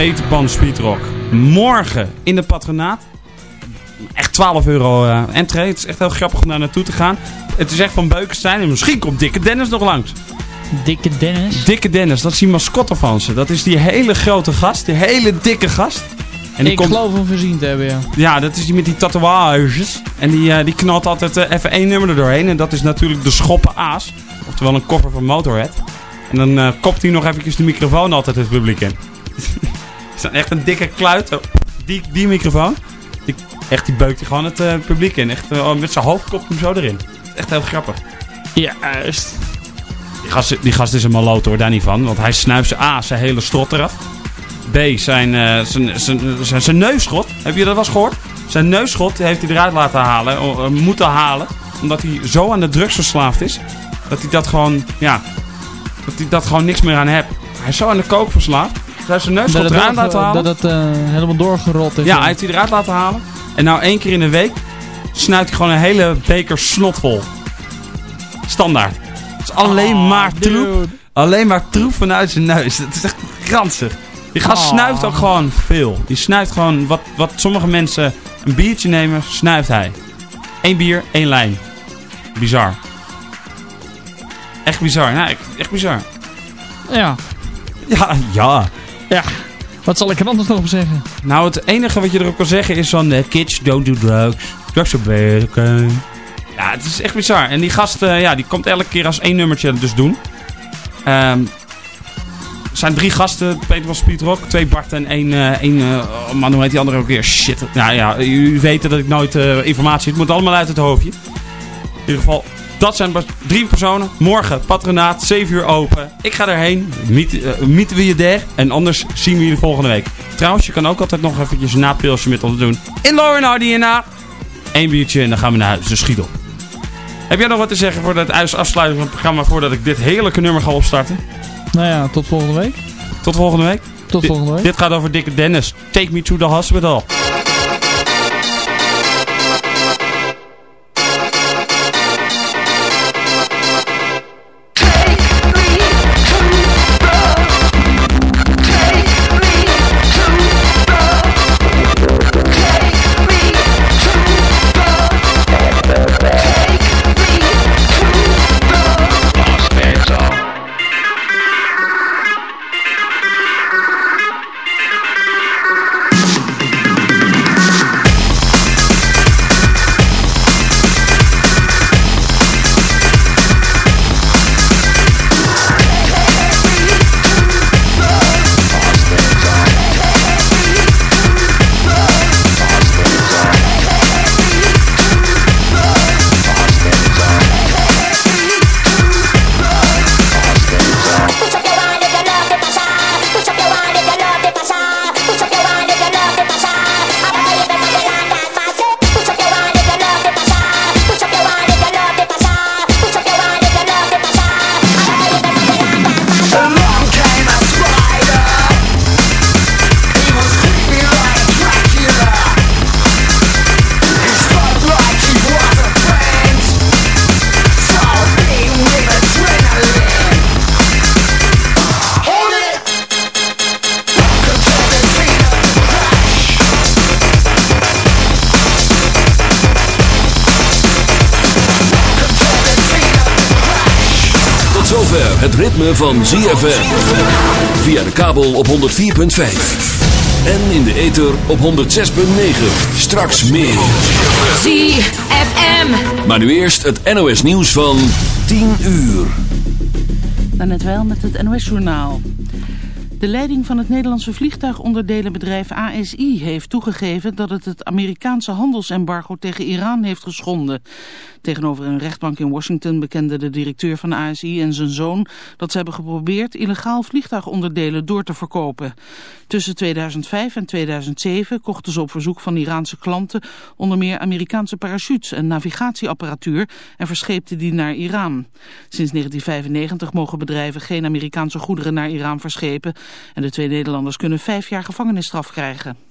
Pan Speedrock. Morgen in de patronaat. Echt 12 euro uh, entree. Het is echt heel grappig om daar naartoe te gaan. Het is echt van Beukenstein. En misschien komt Dikke Dennis nog langs. Dikke Dennis? Dikke Dennis, dat is die mascotte van ze. Dat is die hele grote gast. Die hele dikke gast. En die ik komt... geloof hem voorzien te hebben, ja. Ja, dat is die met die tatoeages. En die, uh, die knalt altijd uh, even één nummer er doorheen. En dat is natuurlijk de Schoppen Aas. Oftewel een koffer van Motorhead. En dan uh, kopt hij nog eventjes de microfoon altijd het publiek in. is dan echt een dikke kluit. Die, die microfoon. Die, echt, die beukt hij gewoon het uh, publiek in. Echt, uh, met zijn hoofd kopt hem zo erin. Echt heel grappig. Juist. Die gast, die gast is een maloot hoor, daar niet van. Want hij snuift zijn A, zijn hele strot eraf. B, zijn, uh, zijn, zijn, zijn, zijn neusschot. Heb je dat wel eens gehoord? Zijn neusschot heeft hij eruit laten halen. moeten halen. Omdat hij zo aan de drugs verslaafd is. Dat hij dat gewoon, ja... Dat hij dat gewoon niks meer aan hebt. Hij is zo aan de kook verslaafd. Hij heeft zijn neusschot eruit laten halen. Dat het uh, helemaal doorgerold is. Ja, hij heeft hij eruit laten halen. En nou één keer in de week snuit hij gewoon een hele beker snot vol. Standaard. Het is alleen oh, maar troep. Alleen maar troep vanuit zijn neus. Het is echt kransig. Die gast oh. snuift ook gewoon veel. Die snuift gewoon wat, wat sommige mensen een biertje nemen, snuift hij. Eén bier, één lijn. Bizar. Echt bizar. Nou, echt bizar. Ja. Ja, ja. Ja. Wat zal ik er anders nog op zeggen? Nou, het enige wat je erop kan zeggen is van... Uh, kids don't do drugs. Drugs are bad, okay. Ja, het is echt bizar. En die gast, uh, ja, die komt elke keer als één nummertje dus doen. Um, er zijn drie gasten. Peter van Speedrock. Twee Bart en één... Uh, één uh, man, hoe heet die andere ook weer? Shit. Nou ja, jullie weten dat ik nooit informatie... Het moet allemaal uit het hoofdje. In ieder geval, dat zijn drie personen. Morgen, patronaat, 7 uur open. Ik ga erheen. Mieten we je daar. En anders zien we je de volgende week. Trouwens, je kan ook altijd nog eventjes een napilsje met ons doen. In Lauren DNA. Eén biertje en dan gaan we naar huis. Dus schiet op. Heb jij nog wat te zeggen voor het afsluiten van het programma... voordat ik dit heerlijke nummer ga opstarten? Nou ja, tot volgende week. Tot volgende week? Tot volgende week. Dit gaat over Dikke Dennis. Take me to the hospital. Van ZFM. Via de kabel op 104.5. En in de ether op 106.9. Straks meer. ZFM. Maar nu eerst het NOS nieuws van 10 uur. Dan net wel met het NOS journaal. De leiding van het Nederlandse vliegtuigonderdelenbedrijf ASI heeft toegegeven dat het het Amerikaanse handelsembargo tegen Iran heeft geschonden. Tegenover een rechtbank in Washington bekende de directeur van ASI en zijn zoon dat ze hebben geprobeerd illegaal vliegtuigonderdelen door te verkopen. Tussen 2005 en 2007 kochten ze op verzoek van Iraanse klanten onder meer Amerikaanse parachutes en navigatieapparatuur en verscheepten die naar Iran. Sinds 1995 mogen bedrijven geen Amerikaanse goederen naar Iran verschepen en de twee Nederlanders kunnen vijf jaar gevangenisstraf krijgen.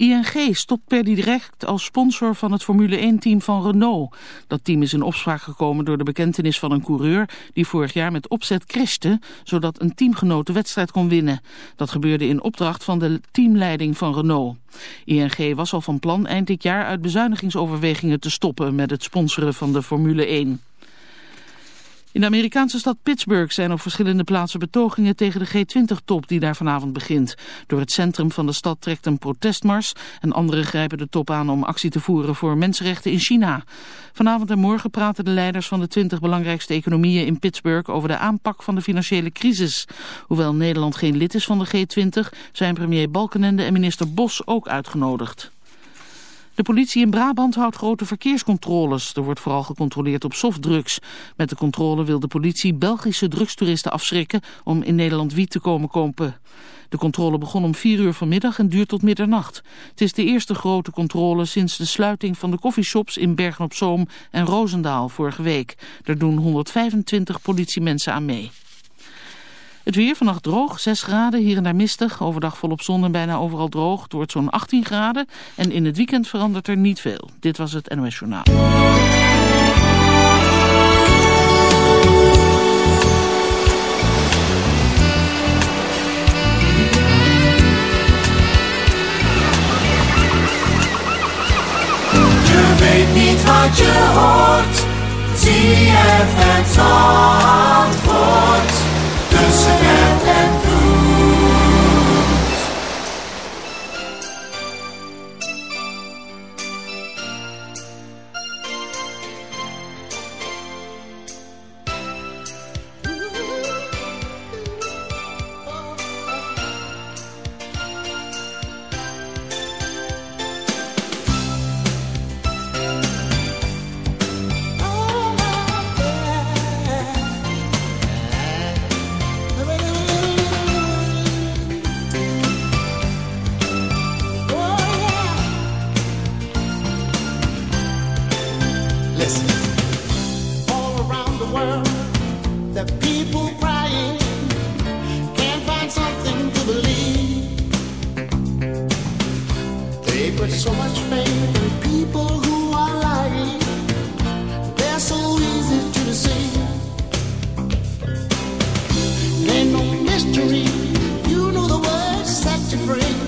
ING stopt per direct als sponsor van het Formule 1-team van Renault. Dat team is in opspraak gekomen door de bekentenis van een coureur die vorig jaar met opzet crashte, zodat een teamgenoot de wedstrijd kon winnen. Dat gebeurde in opdracht van de teamleiding van Renault. ING was al van plan eind dit jaar uit bezuinigingsoverwegingen te stoppen met het sponsoren van de Formule 1. In de Amerikaanse stad Pittsburgh zijn op verschillende plaatsen betogingen tegen de G20-top die daar vanavond begint. Door het centrum van de stad trekt een protestmars en anderen grijpen de top aan om actie te voeren voor mensenrechten in China. Vanavond en morgen praten de leiders van de 20 belangrijkste economieën in Pittsburgh over de aanpak van de financiële crisis. Hoewel Nederland geen lid is van de G20 zijn premier Balkenende en minister Bos ook uitgenodigd. De politie in Brabant houdt grote verkeerscontroles. Er wordt vooral gecontroleerd op softdrugs. Met de controle wil de politie Belgische drugstoeristen afschrikken om in Nederland wiet te komen kopen. De controle begon om 4 uur vanmiddag en duurt tot middernacht. Het is de eerste grote controle sinds de sluiting van de koffieshops in Bergen-op-Zoom en Roosendaal vorige week. Er doen 125 politiemensen aan mee. Het weer vannacht droog, 6 graden, hier en daar mistig. Overdag volop zon en bijna overal droog. Het wordt zo'n 18 graden. En in het weekend verandert er niet veel. Dit was het NOS Journaal. Je weet niet wat je hoort. Zie je het. Tussen het en so much faith in people who are lying. They're so easy to deceive. Ain't no mystery. You know the words set you free.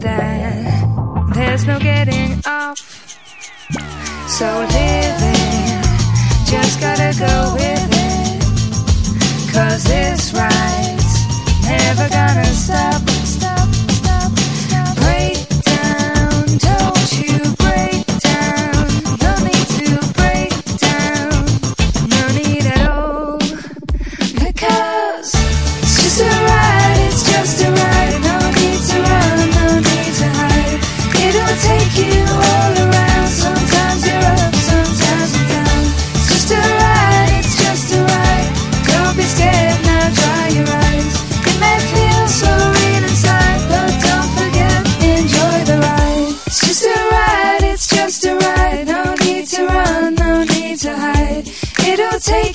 that there's no getting off. So living, just gotta go with it. Cause this ride's never gonna stop.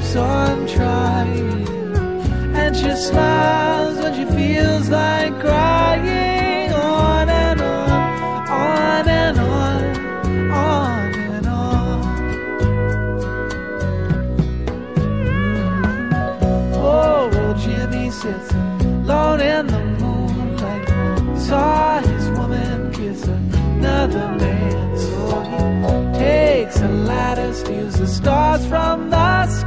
keeps on trying. And she smiles when she feels like crying. On and on, on and on, on and on. Oh, old Jimmy sits alone in the moonlight. Saw his woman kiss another man, so he takes a ladder, steals the stars from the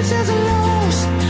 chances are lost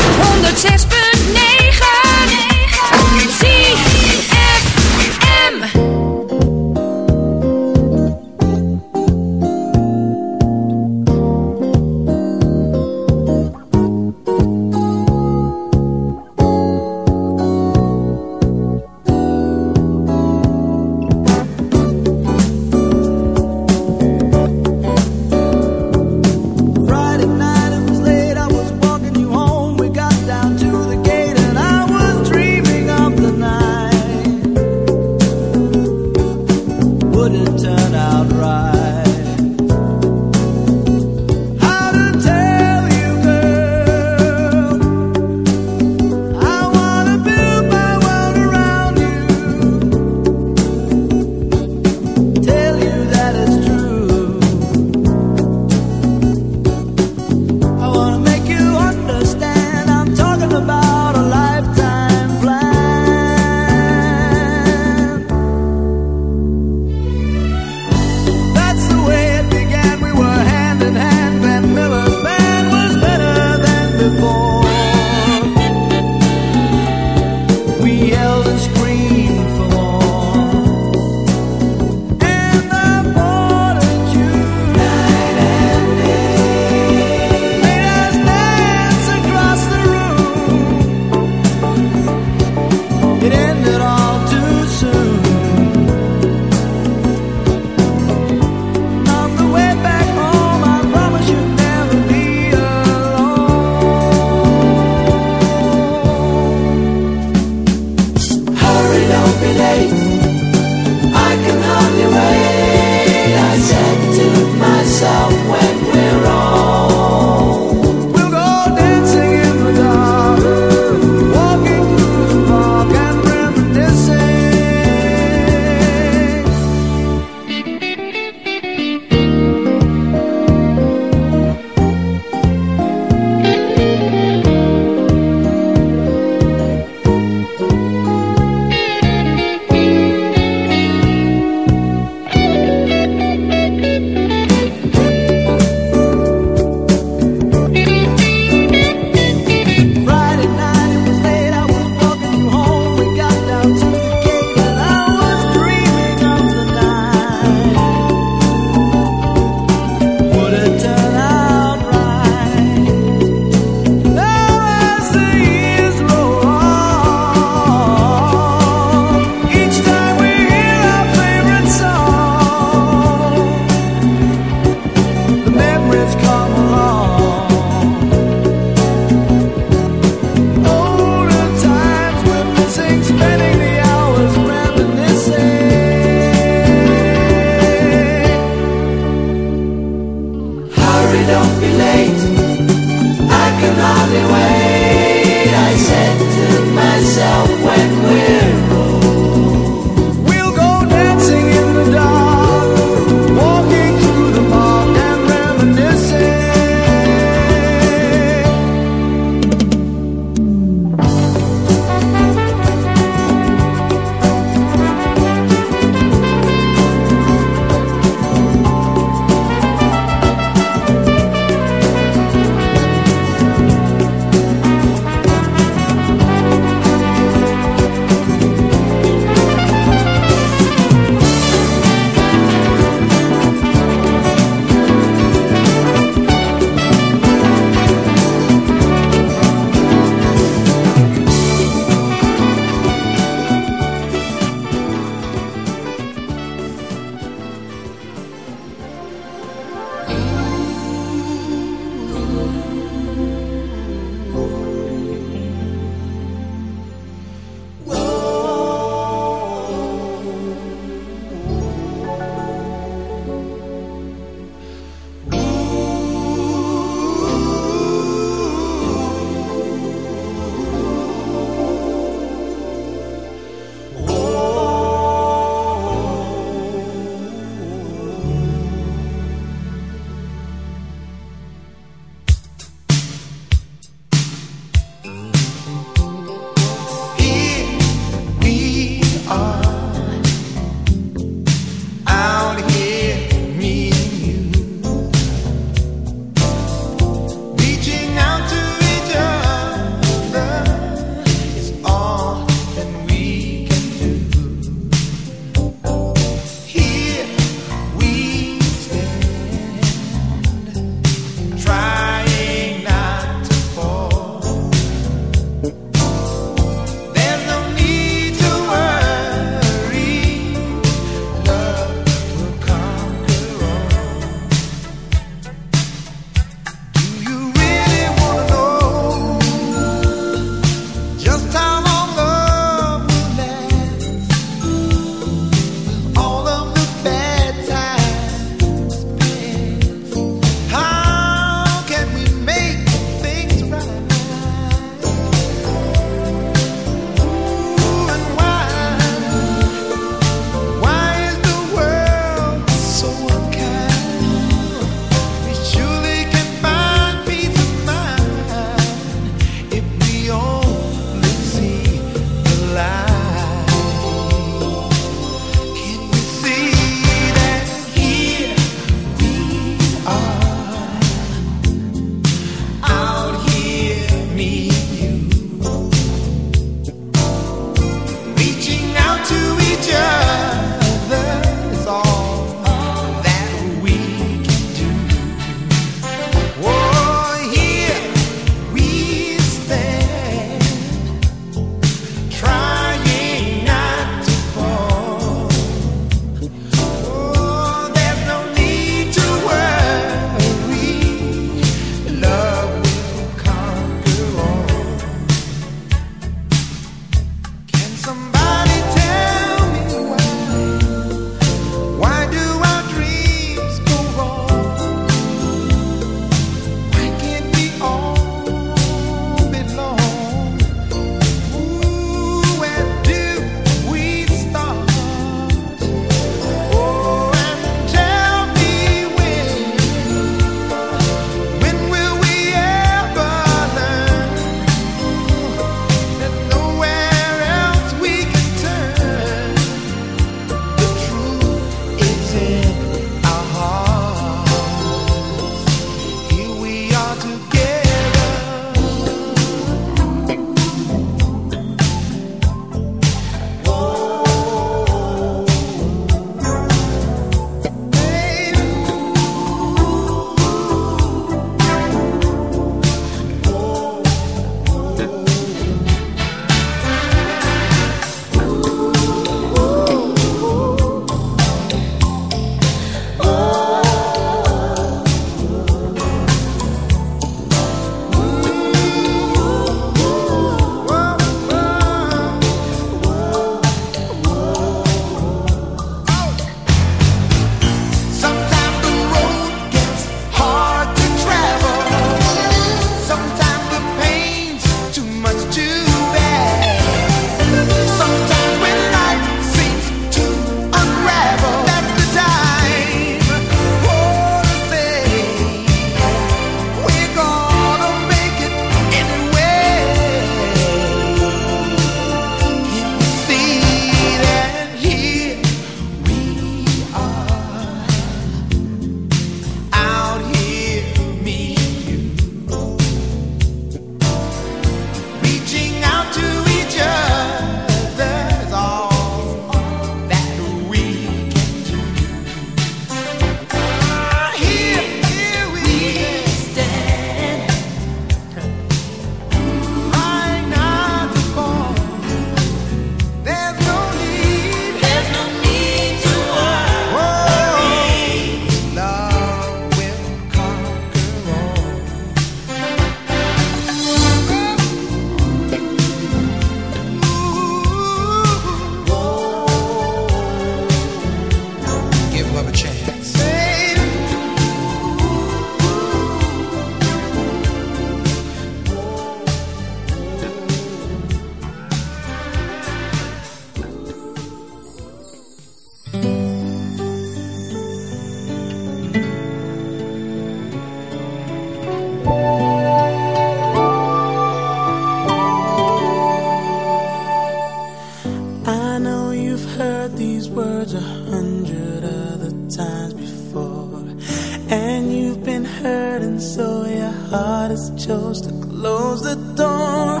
so your heart has chose to close the door.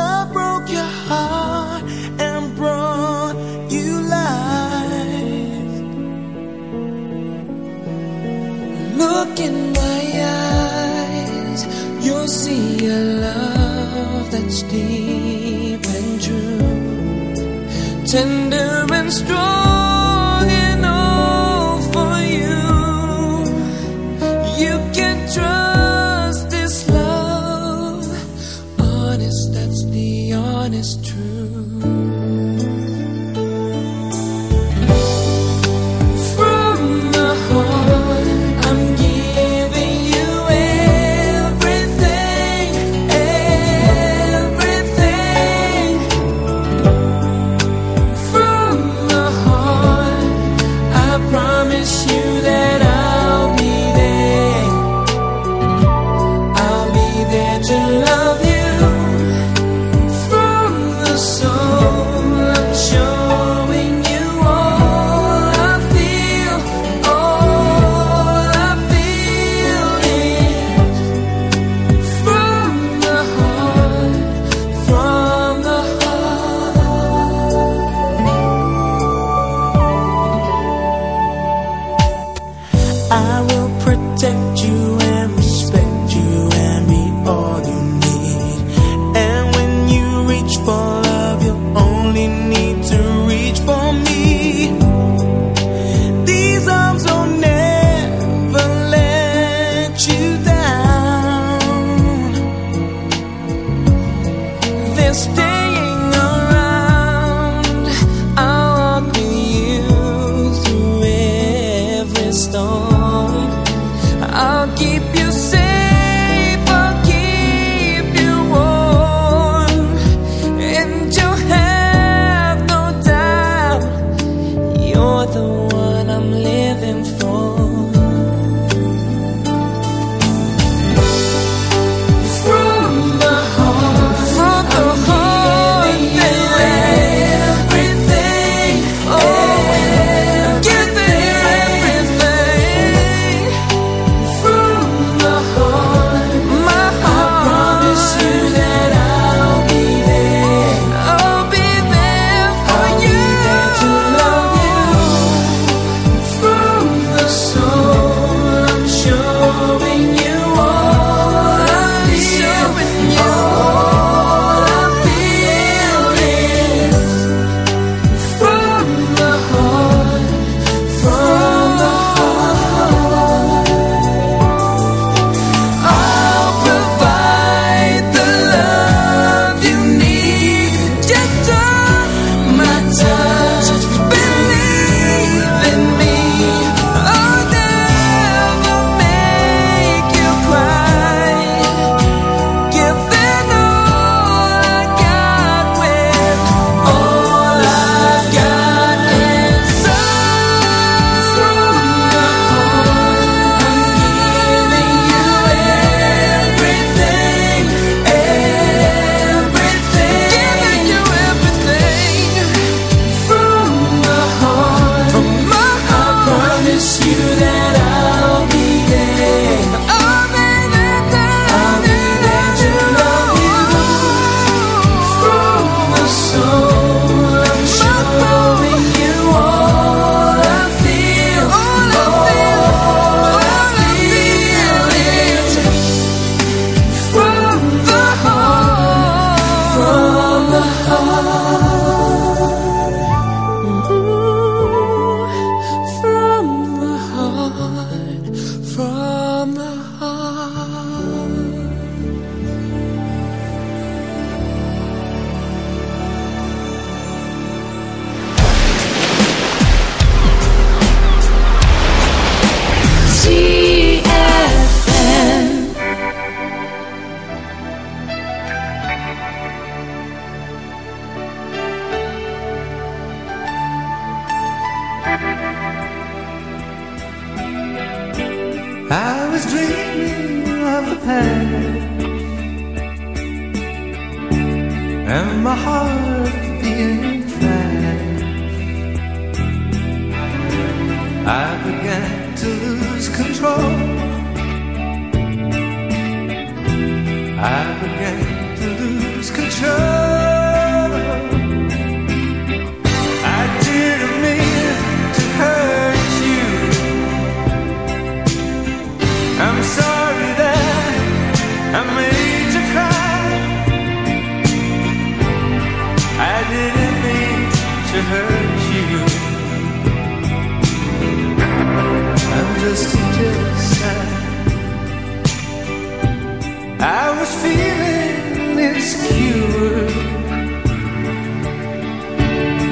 Love broke your heart and brought you life. Look in my eyes, you'll see a love that's deep and true, tender and strong.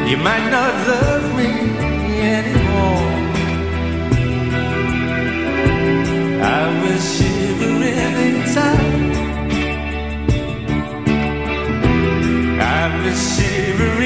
You might not love me anymore. I was shivering inside. I was shivering.